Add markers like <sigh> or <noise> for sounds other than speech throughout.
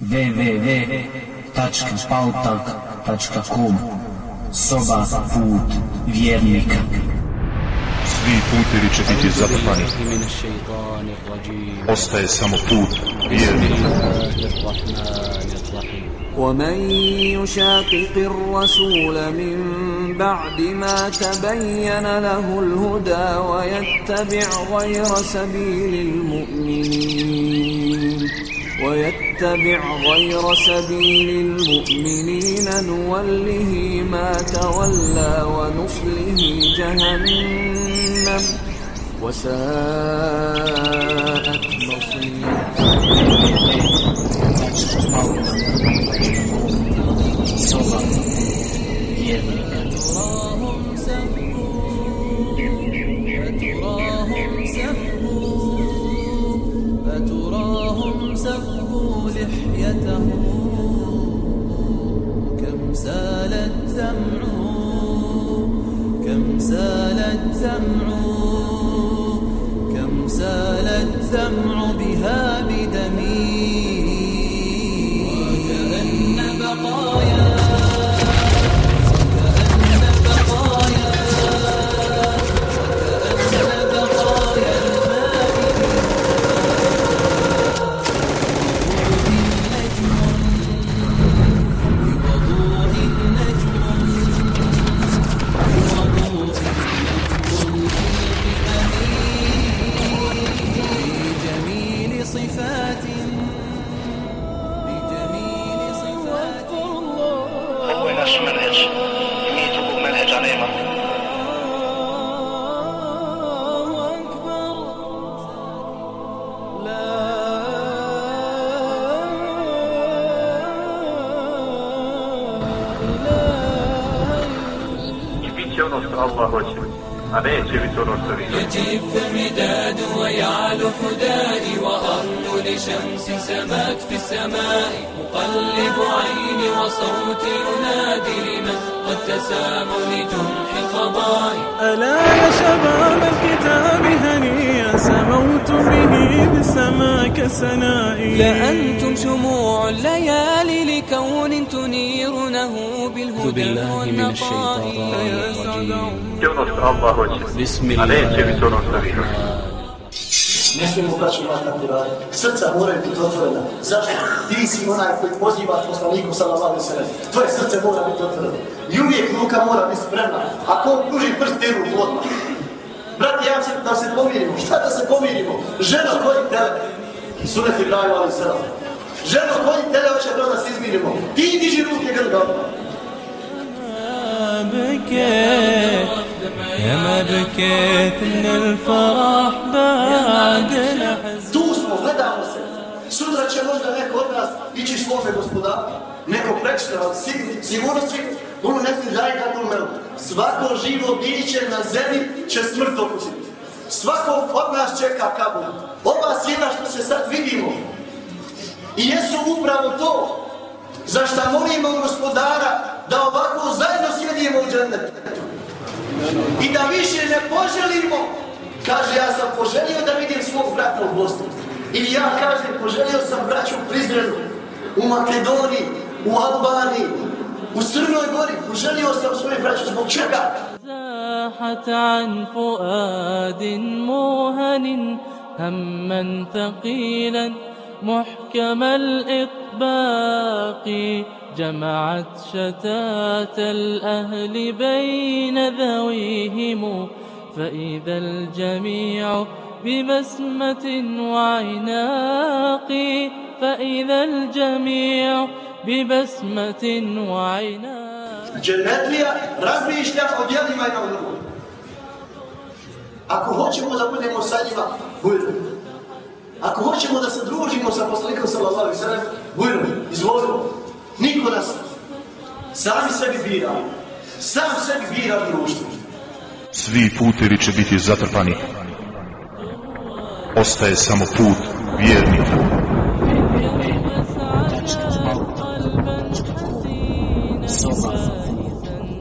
www.pautalk.com Soba put vjernika Svi putevi će biti zatrpani Ostaje samo put vjernika ومن يشاقق الرسول من بعد ما تبين له الهدى ويتبع غير سبيل المؤمنين ويتبع غير سبيل المؤمنين نوله ما تولى ونصله جهنم وساءت مصيرا. تراهم سبوا فتراهم سبوا سقوا لحيته؟ كم سال الدمع كم سال الدمع الله وجهك عليه جبت يجيب المداد ويعلو حدائي وأرض لشمس سمات في السماء. أقلب عيني وصوتي ينادي لمن قد تسام لجمح خطائي ألا شباب الكتاب هنيا سموت به بسماك سنائي لأنتم شموع الليالي لكون تنيرونه بالهدى والنقاء يا سعد Bit će ono što Allah hoće, a neće biti ono što vi hoćete. Ne smijemo braću matati radi. Srca moraju biti otvorena. Zašto? Ti si onaj koji poziva poslaniku sallallahu alaihi sallam. Tvoje srce mora biti otvoreno. I uvijek ruka mora biti spremna. Ako on pruži prst, ti ruku odmah. Brati, ja se da se pomirimo. Šta da se pomirimo? Ženo koji tele. Sunet Ibrahim alaihi sallam. Ženo koji tele hoće da se izmirimo. Ti diži ruke grga odmah. بكيت يا ما بكيت من الفرح بعد الحزن Tu smo, gledamo se. Sutra će možda neko od nas ići svome gospodaru. Neko prekšta, ali sigurno, sigurno svi, ono ne ti daj da to melu. Svako živo biće na zemlji će smrt okusiti. Svako od nas čeka kabul. Ova sjena što se sad vidimo. I jesu upravo to. Za šta molimo gospodara da ovako zajedno sjedimo u džennetu. I da više ne poželimo. Kaže, ja sam poželio da vidim svog brata u Bosni. Ili ja kažem, poželio sam braću u Prizrenu, u Makedoniji, u Albaniji, u Crnoj Gori. Poželio sam svoje braću zbog čega? زاحت عن فؤاد موهن هما ثقيلا محكم الإطباق جمعت شتات الأهل بين ذويهم فإذا الجميع ببسمة وعناق فإذا الجميع ببسمة وعناق Džennetlija razmišlja o djelima i na. Ako hoćemo da budemo sa njima, budemo. Ako hoćemo da se družimo sa poslanikom sallallahu alejhi ve sellem, budemo, izvolimo. Niko nas sami sebi bira. Sam sebi bira društvo. Svi putevi će biti zatrpani Ostaje samo put vjernika Soba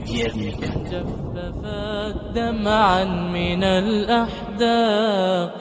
vjernika جففت دمعا من الأحداق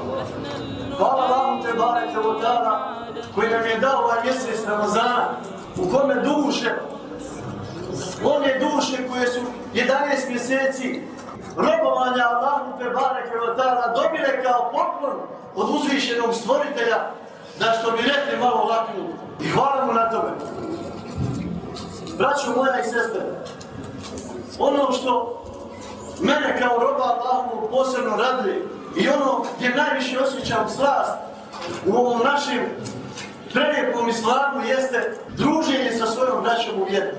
Hvala vam te bareke wa ta'ala koji nam je dao ovaj mjesec Ramazana u kome duše one duše koje su 11 mjeseci robovanja Allahu te bareke wa ta'ala dobile kao poklon od uzvišenog stvoritelja da što bi rekli malo laknu i hvala mu na tome. Braćo moja i sestre, ono što mene kao roba Allahu posebno raduje i ono gdje najviše osjećam slast u ovom našem prelijepom islamu jeste druženje sa svojom braćom u vjeru.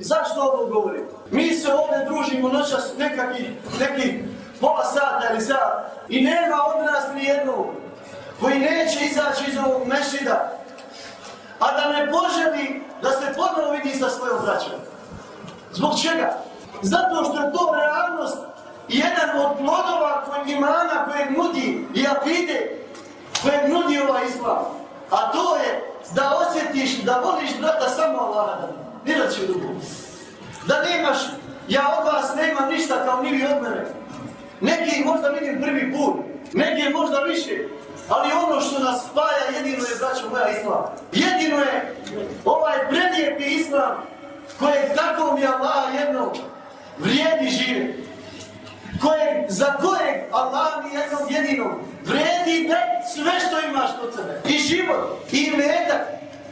Zašto ovo govorim? Mi se ovdje družimo noćas nekakih, nekih pola sata ili sat i nema od nas ni jednog koji neće izaći iz ovog mešida, a da ne poželi da se ponovo vidi sa svojom braćom. Zbog čega? Zato što je to realnost jedan od plodova kojeg imana kojeg nudi i akide kojeg nudi ovaj islam. A to je da osjetiš da voliš brata samo Allaha ni da će drugo. Da nemaš, ja od vas nemam ništa kao ni vi od mene. Neki možda vidim prvi put, neki možda više, ali ono što nas spaja jedino je, braćo moja, islam. Jedino je ovaj prelijepi islam kojeg tako mi Allah jednom vrijedi živjeti. Kojeg, za kojeg Allah mi jednom jedinom vredi da sve što imaš kod sebe. I život, i metak,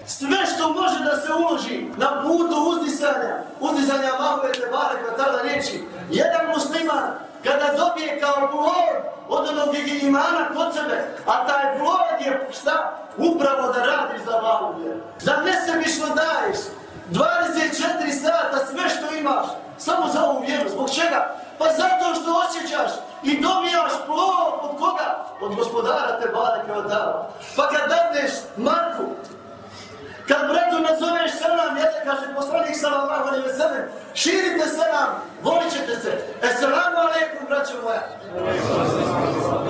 sve što može da se uloži na putu uzdisanja, uzdisanja Allahove te bare koja tada riječi, jedan musliman kada dobije kao plod od onog imana kod sebe, a taj plod je šta? Upravo da radiš za Allahu vjeru. Da ne daješ 24 sata sve što imaš, samo za ovu vjeru. Zbog čega? Pa zato što osjećaš i dobijaš plod od koga? Od gospodara te bare kao dava. Pa kad dadneš Marku, Kad bratu nazoveš selam, ja kaže poslanik sallallahu alaihi ve sellem, širite selam, volit ćete se. Esselamu alaikum, braćo moja.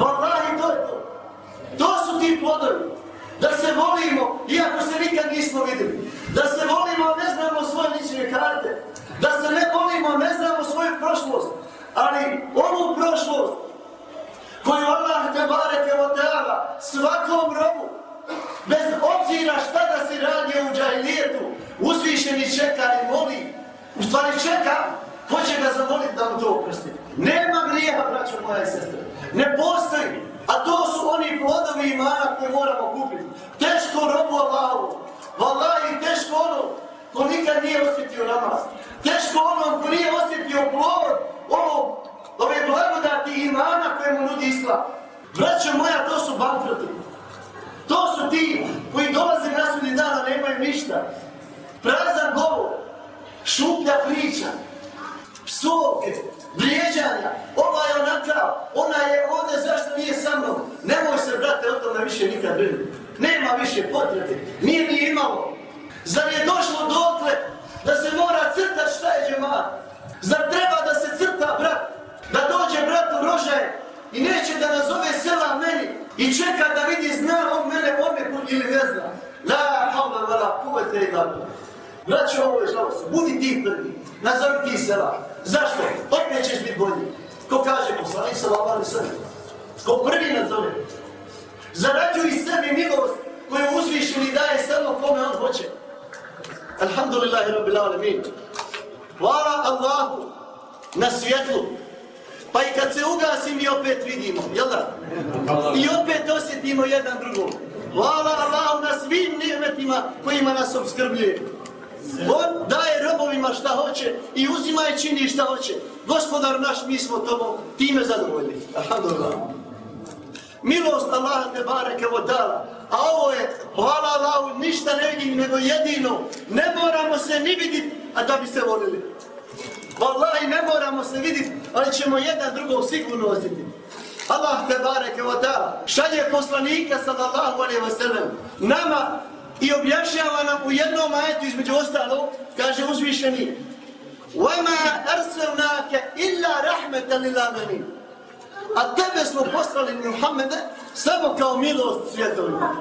Wallahi, to je to. To su ti plodovi. Da se volimo, iako se nikad nismo videli. Da se volimo, ne znamo svoje lične karte. Da se ne volimo, ne znamo svoju prošlost. Ali ovu prošlost, koju Allah te bareke o teala, svakom robu, bez obzira šta da se radi u džajlijetu, uzvišeni čeka i moli, u stvari čeka, hoće ga zamoliti da mu to oprosti. Nema grijeha, braćo moja i sestra, Ne postoji. A to su oni plodovi imana koje moramo kupiti. Teško robu Allahu. i teško ono ko nikad nije osjetio namaz. Teško ono ko nije osjetio plod ovo, ove blagodati imana koje mu nudi islam. Braćo moja, to su bankroti. To su ti koji dolaze na sudnji dan, a nemaju ništa. Prazan govor, šuplja priča, psovke, vrijeđanja, ova je onakav, ona je ovdje, zašto nije sa mnom? Nemoj se, brate, o tome više nikad brinuti. Nema više potrebe, nije ni imalo. Zar je došlo dotle da se mora crtati šta je džemat? Zar treba dođe i neće da nazove sela meni i čeka da vidi zna on mene odnekud ili ne zna. La havla vala kuvete i da Braćo, ovo je žalost. Budi ti prvi. Nazovi ti sela. Zašto? Opet ćeš biti bolji. Ko kaže poslanik sallallahu vama sve. Ko prvi nazove. Zarađuj sebi milost koju uzvišeni i daje samo kome on hoće. Alhamdulillahi rabbil alamin. Hvala Allahu na svjetlu Pa i kad se ugasi mi opet vidimo, jel da? I opet osjetimo jedan drugog. Hvala Allahu na svim nimetima kojima nas obskrbljuje. On daje robovima šta hoće i uzima i čini šta hoće. Gospodar naš, mi smo tobom time zadovoljni. Alhamdulillah. Milost Allaha te bareke od dala. A ovo je, hvala Allahu, ništa ne vidim nego jedino. Ne moramo se ni vidjeti, a da bi se volili. Wallahi ne moramo se vidjeti, ali ćemo jedan drugog sigurno osjetiti. Allah te bareke wa ta'ala šalje poslanika sallallahu alaihi wa sallam nama I objašnjava nam u jednom ajetu između ostalo, kaže uzvišeni وَمَا أَرْسَلْنَاكَ إِلَّا رَحْمَةً لِلَّمَنِينَ A tebe smo poslali Muhammede samo kao milost svjetovima.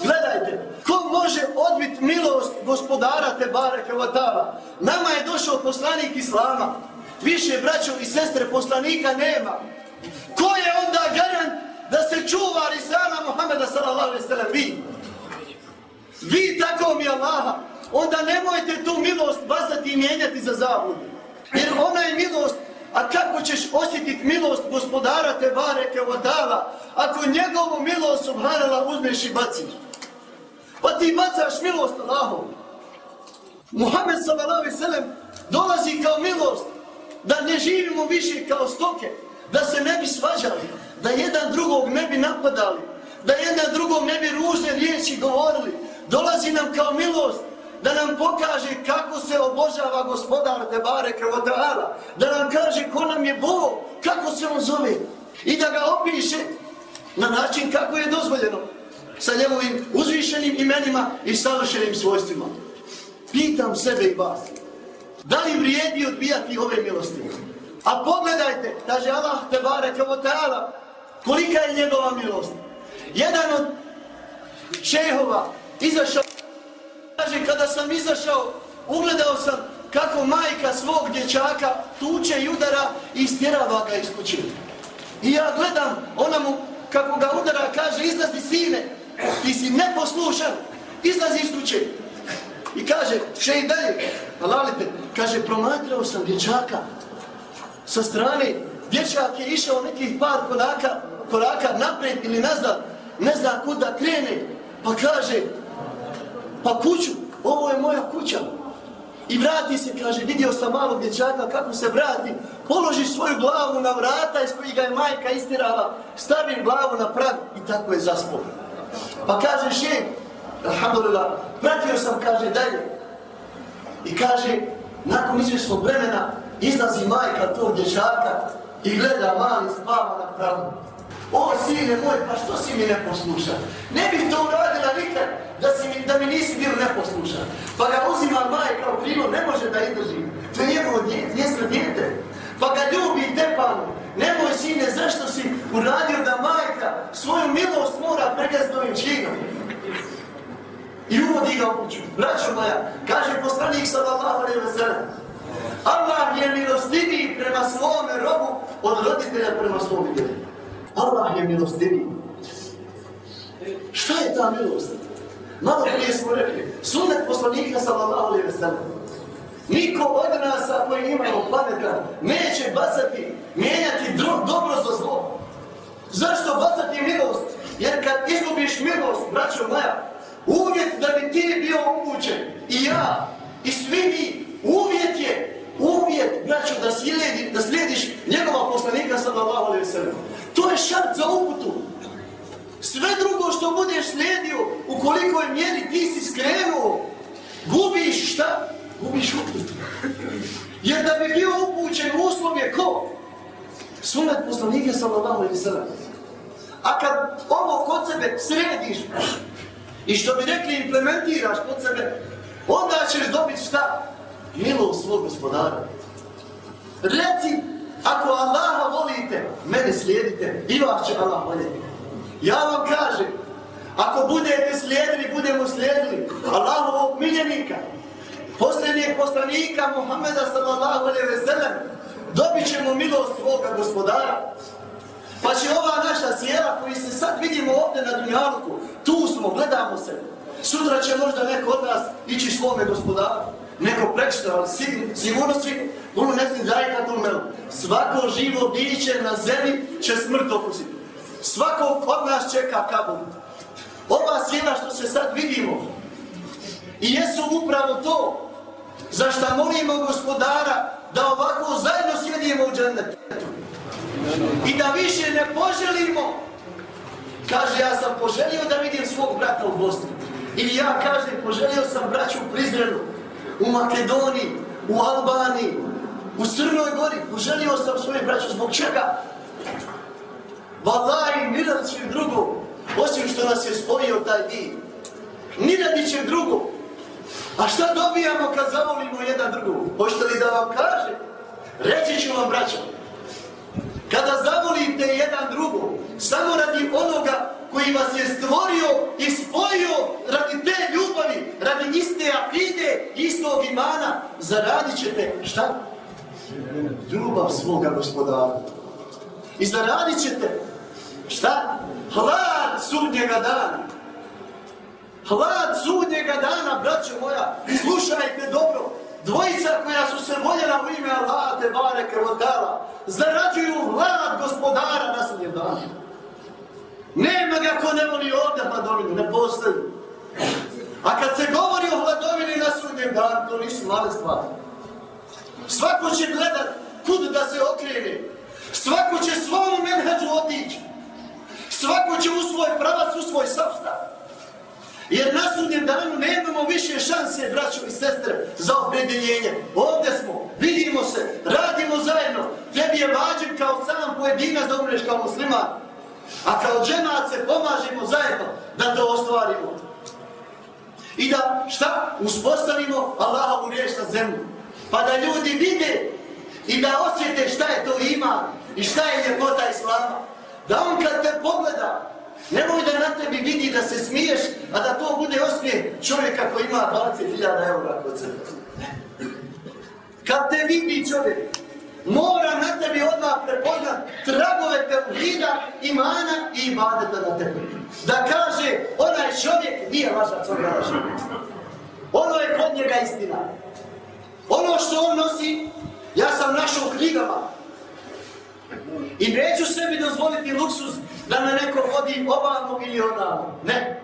Gledajte, ko može odbiti milost gospodara Tebare Kevotava? Nama je došao poslanik Islama. Više braćo i sestre poslanika nema. Ko je onda garant da se čuva Risana Muhammeda sallallahu alaihi sallam? Vi. Vi tako mi Allaha. Onda nemojte tu milost basati i mijenjati za zabudu. Jer ona je milost A kako ćeš osjetiti milost gospodara te bareke vodala, ako njegovu milost subhanala uzmeš i baciš? Pa ti bacaš milost Allahom. Muhammed sallallahu sallam dolazi kao milost da ne živimo više kao stoke, da se ne bi svađali, da jedan drugog ne bi napadali, da jedan drugom ne bi ružne riječi govorili. Dolazi nam kao milost da nam pokaže kako se obožava gospodar Tebare Krvotala, da nam kaže ko nam je Bog, kako se on zove i da ga opiše na način kako je dozvoljeno sa njegovim uzvišenim imenima i savršenim svojstvima. Pitam sebe i vas, da li vrijedi odbijati ove milosti? A pogledajte, kaže Allah Tebare Krvotala, kolika je njegova milost. Jedan od šehova izašao Kaže, kada sam izašao, ugledao sam kako majka svog dječaka tuče i udara i stjerava ga iz kuće. I ja gledam, ona mu, kako ga udara, kaže, izlazi sine, ti si neposlušan, izlazi iz kuće. I kaže, še i dalje, pa halalite, kaže, promatrao sam dječaka sa strane, dječak je išao nekih par koraka, koraka napred ili nazad, ne zna kuda krene, pa kaže, pa kuću, ovo je moja kuća. I vrati se, kaže, vidio sam malog dječaka kako se vrati, položi svoju glavu na vrata iz kojih ga je majka istirala, stavim glavu na prag i tako je zaspao. Pa kaže še, alhamdulillah, pratio sam, kaže, dalje. I kaže, nakon izvjesnog vremena, izlazi majka tog dječaka i gleda mali spava na pragu. O, sine moj, pa što si mi neposlušan? Ne bih to uradila nikad da, da mi nisi bio neposlušan. Pa ga uzima majka u krilo, ne može da izdrži. To je njegovo djestvo djete. Pa ga ljubi tepanu. Nemoj, sine, zašto si uradio da majka svoju milost mora pregledati ovim činom? I uvodi ga u kuću. Braćo moja, kaže poslanik sallallahu alaihi wa sallam, Allah je milostiviji prema svome robu od roditelja prema svome djetetu. Allah je milostiviji. Šta je ta milost? Malo prije smo rekli, sunet poslanika sallallahu alaihi wa sallam. Niko od nas, ako imamo pameta, neće bacati, mijenjati dro, dobro za zlo. Zašto bacati milost? Jer kad izgubiš milost, braćo moja, uvjet da bi ti bio upućen, i ja, i svi mi, uvjet je, uvjet, braćo, da, slijedi, da slijediš njegova poslanika sallallahu alaihi wa sallam. To je šart za uputu. Sve drugo što budeš slijedio, u kolikoj mjeri ti si skrenuo, gubiš šta? Gubiš uput. Jer da bi bio upućen uslov je ko? Sunet poslanike sallallahu alaihi sallam. A kad ovo kod sebe središ i što bi rekli implementiraš kod sebe, onda ćeš dobiti šta? Milost svog gospodara. Reci Ako Allaha volite, mene slijedite i vas će Allah voljeti. Ja vam kažem, ako budete slijedili, budemo slijedili Allahovog miljenika, posljednijeg poslanika Muhammeda sallallahu alaihi ve sellem, dobit ćemo milost svoga gospodara. Pa će ova naša sjela koji se sad vidimo ovdje na dunjalku, tu smo, gledamo se. Sutra će možda neko od nas ići svome gospodaru neko prekšta, ali sigurno svi, ono ne znam daj na melu. Svako živo biće na zemlji će smrt okusiti. Svako od nas čeka kabur. Ova sjena što se sad vidimo i jesu upravo to za što molimo gospodara da ovako zajedno sjedimo u džennetu. I da više ne poželimo Kaže, ja sam poželio da vidim svog brata u Bosni. Ili ja kažem, poželio sam braću u Prizrenu u Makedoniji, u Albaniji, u Crnoj gori, poželio sam svoje braće, zbog čega? Valaj, mirat će drugo, osim što nas je spojio taj din. ni radi će drugo. A šta dobijamo kad zavolimo jedan drugu? Hoćete li da vam kažem? Reći ću vam, braćo. Kada zavolite jedan drugog, samo radi onoga koji vas je stvorio i spojio radi te ljubavi, radi iste akide, istog imana, zaradit ćete šta? Ljubav svoga gospodara. I zaradit ćete šta? Hlad sudnjega dana. Hlad sudnjega dana, braćo moja, slušajte dobro. Dvojica koja su se voljela u ime Allaha te bareke vodala, zarađuju hlad gospodara na sudnjem danu. Nema ga ko ne voli ovdje hladovinu, ne postoji. A kad se govori o hladovini na sudnjem danu, to nisu male stvari. Svako će gledat kud da se okrene. Svako će svom menhađu otići. Svako će u svoj pravac, u svoj savstav. Jer na sudnjem danu nemamo više šanse, braćo i sestre, za opredeljenje. Ovdje smo, vidimo se, radimo zajedno. Tebi je vađen kao sam pojedinac da umreš kao musliman. A kao džemat se pomažemo zajedno da to ostvarimo. I da šta? Uspostavimo Allahovu riječ na zemlju. Pa da ljudi vide i da osjete šta je to ima i šta je ljepota Islama. Da on kad te pogleda, nemoj da na tebi vidi da se smiješ, a da to bude osmije čovjeka koji ima 20.000 eura kod sebe. Kad te vidi čovjek, mora na tebi odmah prepoznat tragove tevhida, imana i ibadeta na tebi. Da kaže, onaj čovjek nije vaša covja vaša. Ono je kod njega istina. Ono što on nosi, ja sam našao knjigama. I neću sebi dozvoliti luksus da me neko vodi ovamo ili onamo. Ne.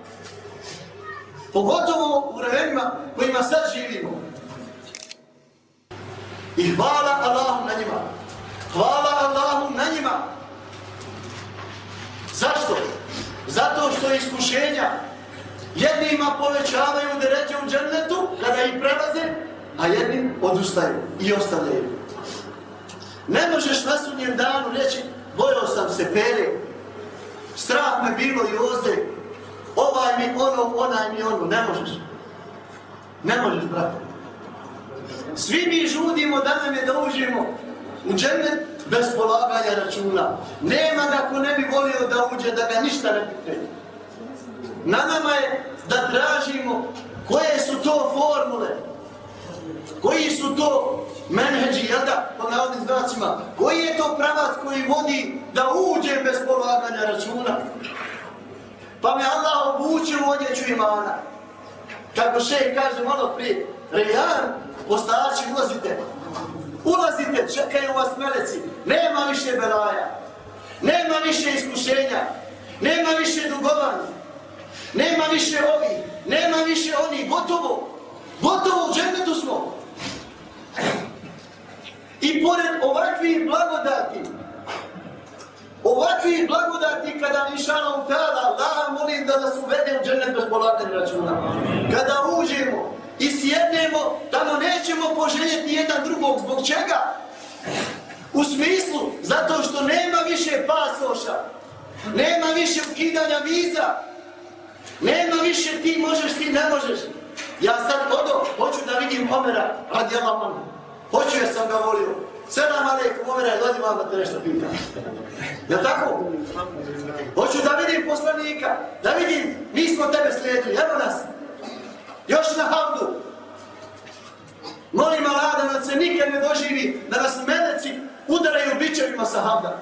Pogotovo u vremenima kojima sad živimo. I hvala Allahu na njima. Hvala Allahu na njima. Zašto? Zato što iskušenja jednima povećavaju deređe u džennetu kada ih prelaze, a jednim odustaju i ostavljaju. Ne možeš na sudnjem danu reći bojao sam se pere, strah me bilo i oze, ovaj mi ono, onaj mi ono, ne možeš. Ne možeš, brate. Svi mi žudimo da nam je da uđemo u džennet bez polaganja računa. Nema ga ko ne bi volio da uđe, da ga ništa ne pite. Na nama je da tražimo koje su to formule, koji su to menheđi, jel da, po navodnim znacima, koji je to pravac koji vodi da uđe bez polaganja računa. Pa me Allah obuče u odjeću imana. Kako še kaže malo prije, Rejan, postači, ulazite. Ulazite, čekaju vas meleci. Nema više belaja. Nema više iskušenja. Nema više dugovanja. Nema više ovih. Nema više oni. Gotovo. Gotovo u džennetu smo. I pored ovakvih blagodati, svih blagodati kada inšala u tada, Allah molim da nas uvede u džennet bez polaganja računa. Kada uđemo, i sjednemo, tamo nećemo poželjeti jedan drugog. Zbog čega? U smislu, zato što nema više pasoša, nema više ukidanja viza, nema više ti možeš, ti ne možeš. Ja sad odo, hoću da vidim Omera, radi Allah Hoću jer sam ga volio. Sedam alaikum Omera, dođi mama te nešto pita. Ja tako? Hoću da vidim poslanika, da vidim, mi smo tebe slijedili, evo nas. Još na hamdu. Molim Allah da nas se nikad ne doživi da nas meleci udaraju bićevima sa hamda.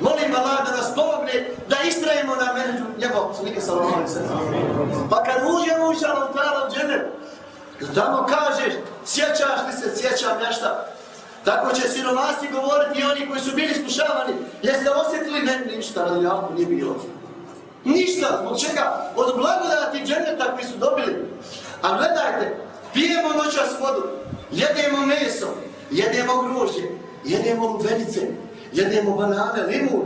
Molim Allah da nas pomogne da istrajemo na menedžu njegov slike sa Allahom se. Pa kad uđemo u šalom tala u da tamo kažeš, sjećaš li se, sjećam nešta, Tako će sinovasti govoriti i oni koji su bili slušavani. Jeste osjetili? Ne, ništa, ali jako nije bilo. Ništa, zbog čega? Od blagodati dženeta koji su dobili. A gledajte, pijemo noćas vodu, jedemo meso, jedemo grožje, jedemo lubenice, jedemo banane, limun.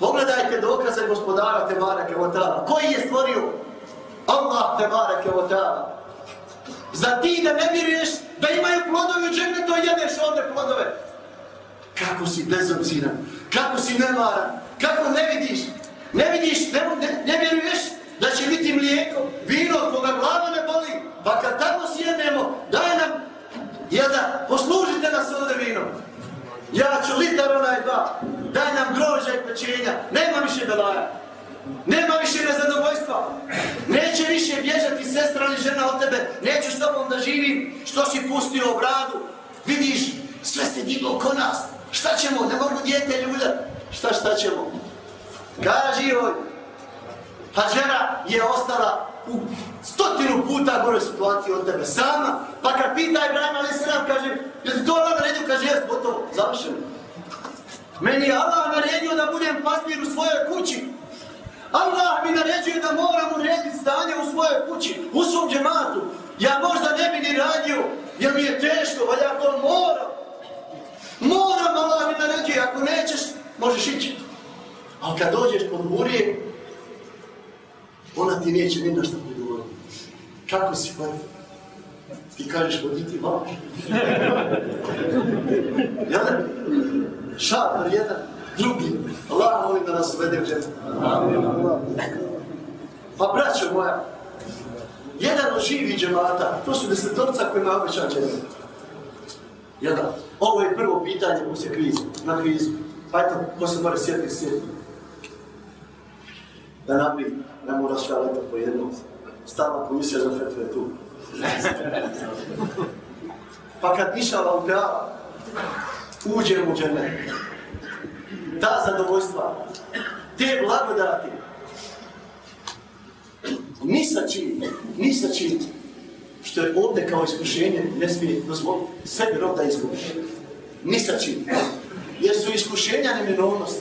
Pogledajte dokaze gospodara Tebara Kevotara. Koji je stvorio? Allah Tebara Kevotara. Za ti da ne vjeruješ da imaju plodove u džene, to jedeš ovdje plodove. Kako si bezobziran, kako si nemaran, kako ne vidiš, ne vidiš, ne, ne, ne vjeruješ da će biti mlijeko, vino, koga glava ne boli, pa kad tamo sjednemo, daj nam, jel poslužite nas ovdje vino. Ja ću litar onaj dva, daj nam groža i pečenja, nema više belaja. Nema više nezadovoljstva. Sestra ili žena od tebe. Neću s tobom da živim što si pustio bradu. Vidiš, sve se diglo oko nas. Šta ćemo? Ne mogu djete ljuda, Šta, šta ćemo? Kaži joj. Pa Hađera je ostala u stotinu puta gore situaciji od tebe. Sama. Pa kad pita Ibrahim ali Sram, kaže, je to Allah naredio? Kaže, jes, gotovo, završeno. Meni je Allah naredio da budem pastir u svojoj kući. Allah mi naređuje da moram urediti stanje u svojoj kući, u svom džematu. Ja možda ne bi ni radio, jer mi je teško, ali ja to moram. Moram, Allah mi naređuje, ako nećeš, možeš ići. Ali kad dođeš kod murije, ona ti neće ni našto prigovoriti. Kako si, pa Ti kažeš, voditi ti vaš. <laughs> Jedan, šatar jedan, drugi. Allah molim da nas uvede u džetu. Pa braćo moja, jedan od živi džemata, to su desetorca koji ima obećan džetu. Jedan. Ovo je prvo pitanje u se na krizu. Pa eto, ko se mora sjetiti, sjetiti. Da nabri, ne mora sve leta po jednom. Stava komisija za fetve tu. pa kad nišala u teala, uđem u džene. Ta zadovoljstva, te blagodati, ni sa čim, ni sa čim, što je ovdje kao iskušenje, ne smije dozvoliti sebi rob da izgubiš. Ni sa čim. Jer su iskušenja neminovnosti.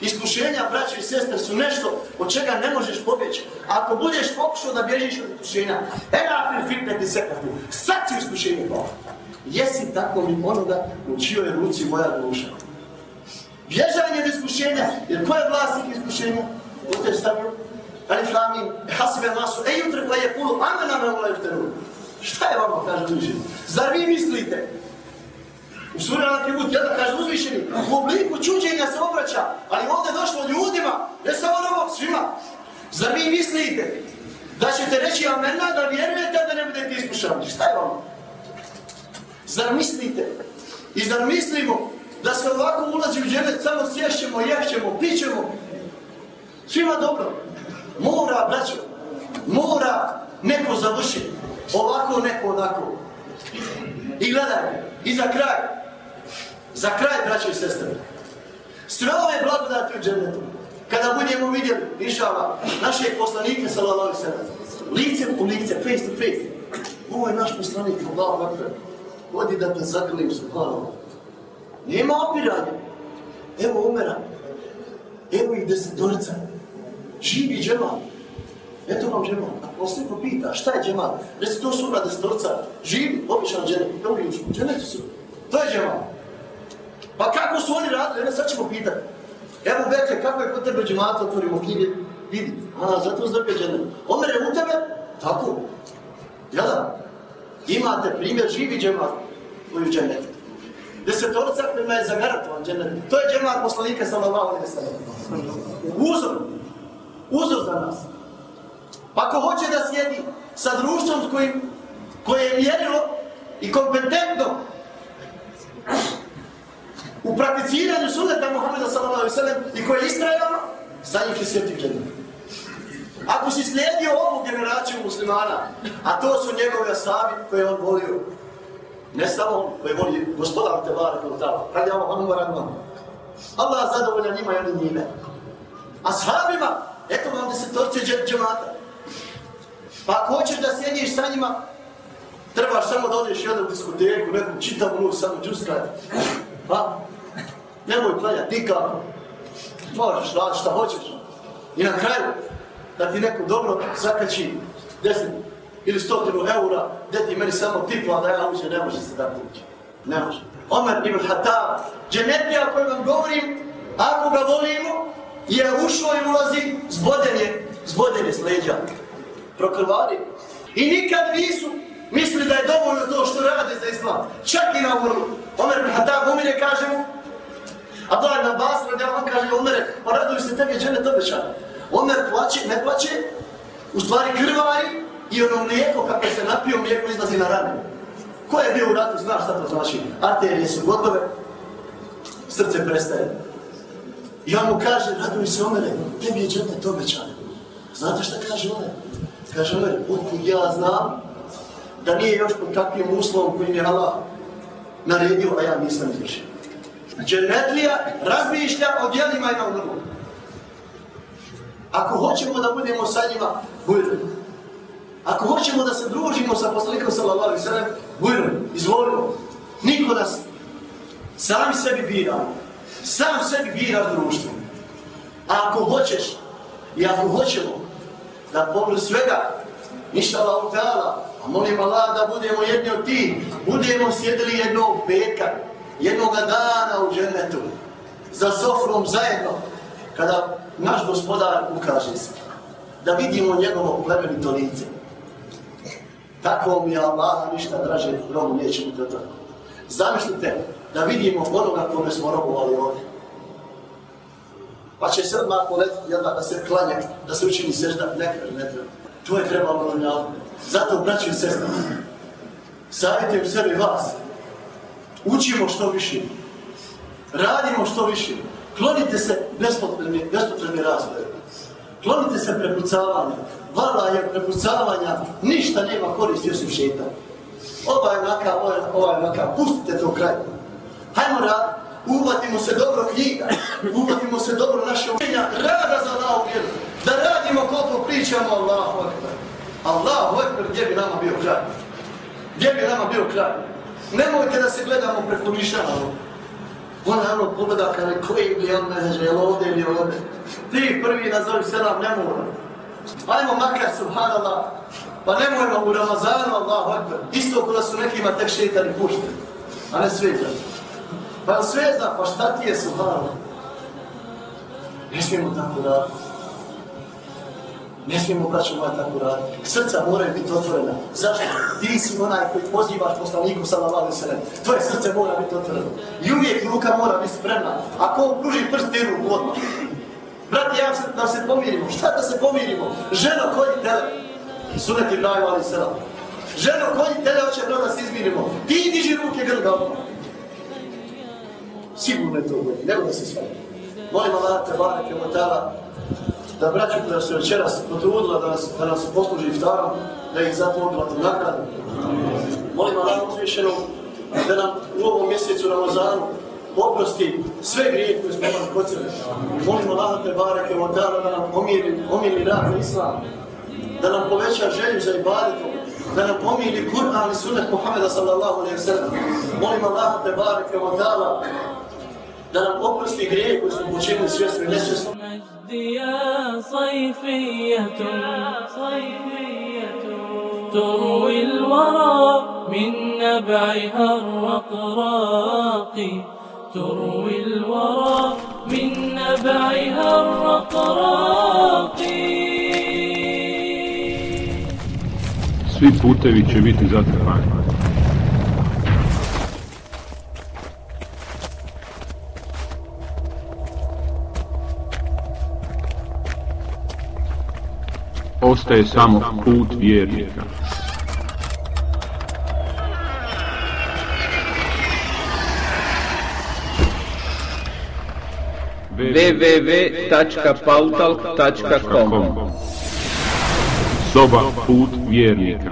Iskušenja, braće i sestre, su nešto od čega ne možeš pobjeći. Ako budeš pokušao da bježiš od iskušenja, ena fil fitne ti sekatu, sad si iskušenje pao. Jesi tako mi onoga u čijoj ruci moja duša. Bježanje od iskušenja, jer ko je vlasnik iskušenja? U te stavio? Ali flamin, hasibe masu, ej jutre koje je pulu, amena me ulaj u Šta je vama, kaže uzvišeni? Zar vi mislite? U suri Al-Ankebut, jedan kaže uzvišeni, u obliku čuđenja se obraća, ali ovdje došlo ljudima, ne samo na svima. Zar vi mislite da ćete reći amena, da vjerujete, da ne budete iskušani? Šta je vama? Zar mislite i zar mislimo da se ovako ulazi u džene, samo sješćemo, ješćemo, pićemo, svima dobro. Mora, braćo, mora neko završiti. Ovako, neko onako. I gledaj, i za kraj. Za kraj, braćo i sestre. Sve ove blagodati u džennetu. Kada budemo vidjeli, inšala, naše poslanike, sallallahu sallam, lice u lice, face to face. Ovo je naš poslanik, Allah, vakfer. Vodi da te zagrlim, subhanahu. Nema opiranja. Evo Omera. Evo ih desetorica. Živi džemal. Eto vam džemal. Ako se neko pita šta je džemal, reci to su ona desetorica. Živi, običan džene. Evo ih u dženetu su. To je džemal. Pa kako su oni radili? Evo sad ćemo pitati. Evo Bekle, kako je kod tebe džemata, otvorimo knjige, vidi. A, zato zdrpe džene. Omer je u tebe? Tako. Jel da? Imate primjer živi džemal u dženetu. Desetorca kojima je zagarantovan dženet. To je džemat poslanika sallallahu alaihi sallam. Uzor. Uzor za nas. Pa ko hoće da sjedi sa društvom s kojim, koje je mjerilo i kompetentno u prakticiranju sunneta Muhammeda sallallahu alaihi sallam i koje je istrajano, sa njih je sjeti dženet. Ako si slijedio ovu generaciju muslimana, a to su njegove asabi koje on volio, ne samo koji voli gospodar te bare kao tamo, Radi Allah ovo ono. Allah zadovolja njima i oni njime. A sahabima, eto vam desetorce džemata. Pa ako hoćeš da sjediš sa njima, trebaš samo da odeš jednu diskoteku, neku čitavu noć, samo džuskaj. Pa, nemoj klanjati nikako. Možeš raditi šta hoćeš. I na kraju, da ti neko dobro zakači deset ili stotinu eura, gdje ti meni samo tipla da ja uđe, ne može se da uđe. Ne može. Omer ibn Hatab, dženetija koju vam govorim, ako ga volimo, je ušao i ulazi zbodenje, zbodenje s leđa. Prokrvari. I nikad nisu misli da je dovoljno to što rade za islam. Čak i na umrlu. Omer ibn Hatab umire, kaže mu, a Abdullah ibn Abbas, radi on kaže, Omer, pa raduju se tebi dženet obećan. Omer plaće, ne plaće, u stvari krvari i ono mlijeko kako se napio mlijeko izlazi na ranu. Ko je bio u ratu, znaš šta to znači? Arterije su gotove, srce prestaje. I on mu kaže, raduj se omere, tebi je džene to obećane. Znate šta kaže Omer? Kaže Omer, otkud ja znam da nije još pod takvim uslovom kojim je Allah naredio, a ja nisam izvršio. Dženetlija razmišlja o djelima i na drugom. Ako hoćemo da budemo sa njima, budemo. Ako hoćemo da se družimo sa poslanikom sallallahu alaihi sallam, budemo, izvolimo. Niko nas sami sebi bira. Sam sebi bira društvo. A ako hoćeš i ako hoćemo da povrlo svega, ništa Allah utala, a molim Allah da budemo jedni od tih, budemo sjedili jednog petka, jednog dana u džennetu, za sofrom zajedno, kada naš gospodar ukaže se, da vidimo njegovo plemenito lice. Tako mi je Allah ništa draže robu neće biti od toga. Zamislite da vidimo onoga kome smo robovali ovdje. Pa će se odmah poletiti, jel da se klanja, da se učini sežda, ne treba, ne treba. To je trebalo na Zato, braći i sestri, savjetujem sebi vas, učimo što više, radimo što više, klonite se bespotrebni, bespotrebni razvoj, klonite se prepucavanja, varanja, prepucavanja, ništa nema koristi osim šeta. je naka, ova je naka, pustite to kraj. Hajmo rad, uvatimo se dobro knjiga, uvatimo se dobro naše učenja, rada za Allahu vjeru, da radimo koliko pričamo Allahu akbar. Allahu akbar, gdje bi nama bio kraj? Gdje bi nama bio kraj? Nemojte da se gledamo preko mišljama. Ona ono pogleda kada je koji bi on neže, je ovdje ili ovdje. Ti prvi nazovi se nam ne mora. Ajmo makar, subhanallah. Pa nemojmo u Ramazanu, Allahu akbar. Isto kada su nekima tek šetani pušteni. A ne svezan. Pa svezan, pa šta ti je, subhanallah? Ne smijemo tako raditi. Ne smijemo, braćo moja, tako raditi. Srca moraju biti otvorena. Zašto? Ti si onaj koji pozivaš poslaniku sallallahu lavali sred. Tvoje srce mora biti otvoreno. I uvijek ruka mora biti spremna. Ako on pruži prst, ti ruku odmah. Brati, ja se, da se pomirimo. Šta da se pomirimo? Ženo, koji te... Sunet Ibrahim, ali sred. Ženo, koji te hoće bro da se izmirimo? Ti diži ruke grga. Sigurno je to uvijek. Nemo da se svali. Molim Allah, te barake, motala, da braću koja se večeras potrudila da nas, da nas posluži iftarom, da ih zato odlati nagradu. Molim Allah uzvišenom da nam u ovom mjesecu Ramazanu oprosti sve grije koje smo kod sebe. Molim Allah te bareke od dana da nam omiri, omiri rad za Islam, da nam poveća želju za ibadetom, da nam pomiri Kur'an i sunet Muhammeda sallallahu alaihi wa sallam. Molim Allah te bareke od dana da nam oprosti grije koje smo počinili svjesno i nesvjesno. تروي الورى من نبعها الرقراق تروي الورى من نبعها الرقراق Svi putevi će biti zatrpani. ostaje samo put vjernika. www.pautalk.com Soba put vjernika.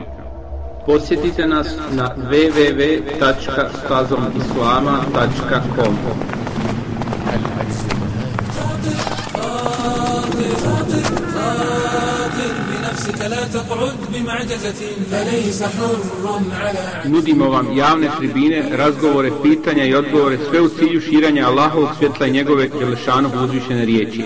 Posjetite nas na www.stazomislama.com Nudimo vam javne tribine, razgovore, pitanja i odgovore, sve u cilju širanja Allahovog svjetla i njegove Đelešanog uzvišene riječi.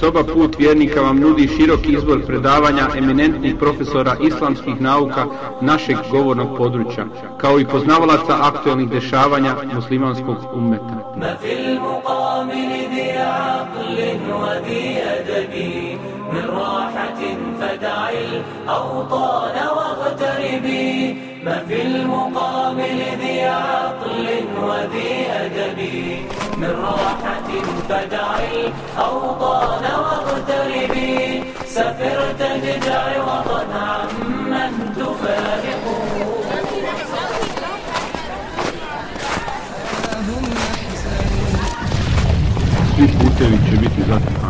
Soba Put Vjernika vam nudi široki izbor predavanja eminentnih profesora islamskih nauka našeg govornog područja, kao i poznavalaca aktualnih dešavanja muslimanskog ummeta. Ma fil muqamili di aqlin wa di adabi, min rahatin fada'il autana wa واغتربي ما في المقابل ذي عقل وذي أدب. من راحة فدعي الأوطان واغتربي سفر تجدع وطن عمن تفارقه Svi putevi će biti zatrpani.